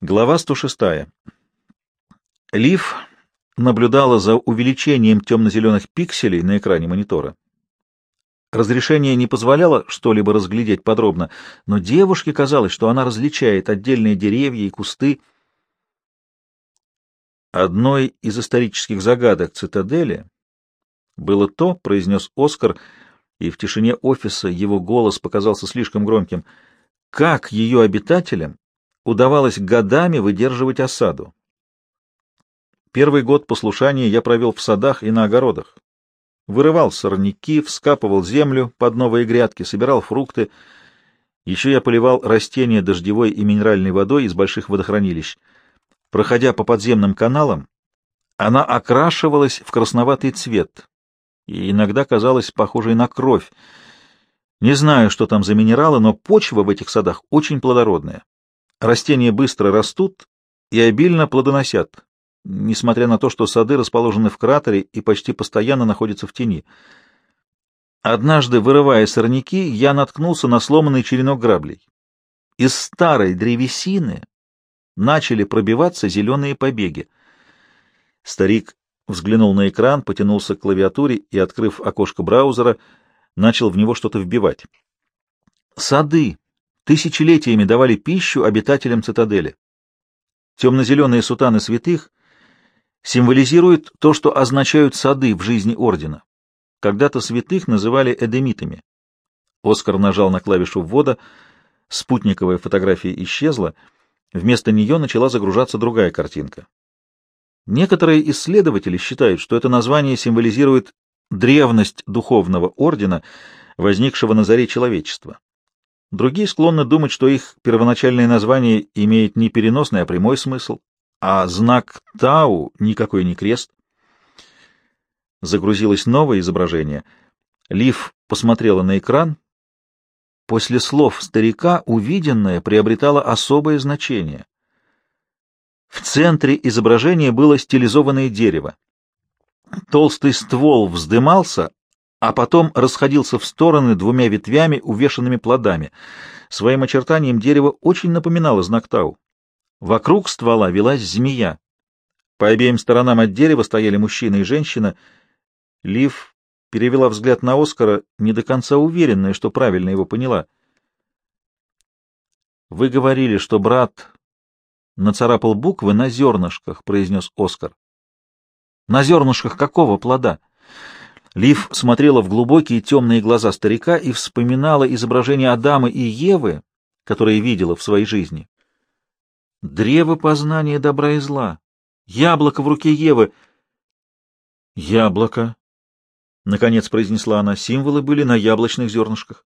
Глава 106. Лив наблюдала за увеличением темно-зеленых пикселей на экране монитора. Разрешение не позволяло что-либо разглядеть подробно, но девушке казалось, что она различает отдельные деревья и кусты. Одной из исторических загадок цитадели было то, произнес Оскар, и в тишине офиса его голос показался слишком громким, как ее обитателям удавалось годами выдерживать осаду. Первый год послушания я провел в садах и на огородах. Вырывал сорняки, вскапывал землю под новые грядки, собирал фрукты. Еще я поливал растения дождевой и минеральной водой из больших водохранилищ. Проходя по подземным каналам, она окрашивалась в красноватый цвет и иногда казалась похожей на кровь. Не знаю, что там за минералы, но почва в этих садах очень плодородная. Растения быстро растут и обильно плодоносят, несмотря на то, что сады расположены в кратере и почти постоянно находятся в тени. Однажды, вырывая сорняки, я наткнулся на сломанный черенок граблей. Из старой древесины начали пробиваться зеленые побеги. Старик взглянул на экран, потянулся к клавиатуре и, открыв окошко браузера, начал в него что-то вбивать. Сады, тысячелетиями давали пищу обитателям цитадели. Темно-зеленые сутаны святых символизируют то, что означают сады в жизни ордена. Когда-то святых называли эдемитами. Оскар нажал на клавишу ввода, спутниковая фотография исчезла, вместо нее начала загружаться другая картинка. Некоторые исследователи считают, что это название символизирует древность духовного ордена, возникшего на заре человечества. Другие склонны думать, что их первоначальное название имеет не переносный, а прямой смысл, а знак Тау никакой не крест. Загрузилось новое изображение. Лив посмотрела на экран. После слов старика увиденное приобретало особое значение. В центре изображения было стилизованное дерево. Толстый ствол вздымался, а потом расходился в стороны двумя ветвями, увешанными плодами. Своим очертанием дерево очень напоминало знак Тау. Вокруг ствола велась змея. По обеим сторонам от дерева стояли мужчина и женщина. Лив перевела взгляд на Оскара, не до конца уверенная, что правильно его поняла. «Вы говорили, что брат нацарапал буквы на зернышках», — произнес Оскар. «На зернышках какого плода?» Лив смотрела в глубокие темные глаза старика и вспоминала изображение Адама и Евы, которые видела в своей жизни. Древо познания добра и зла. Яблоко в руке Евы. Яблоко, — наконец произнесла она. Символы были на яблочных зернышках.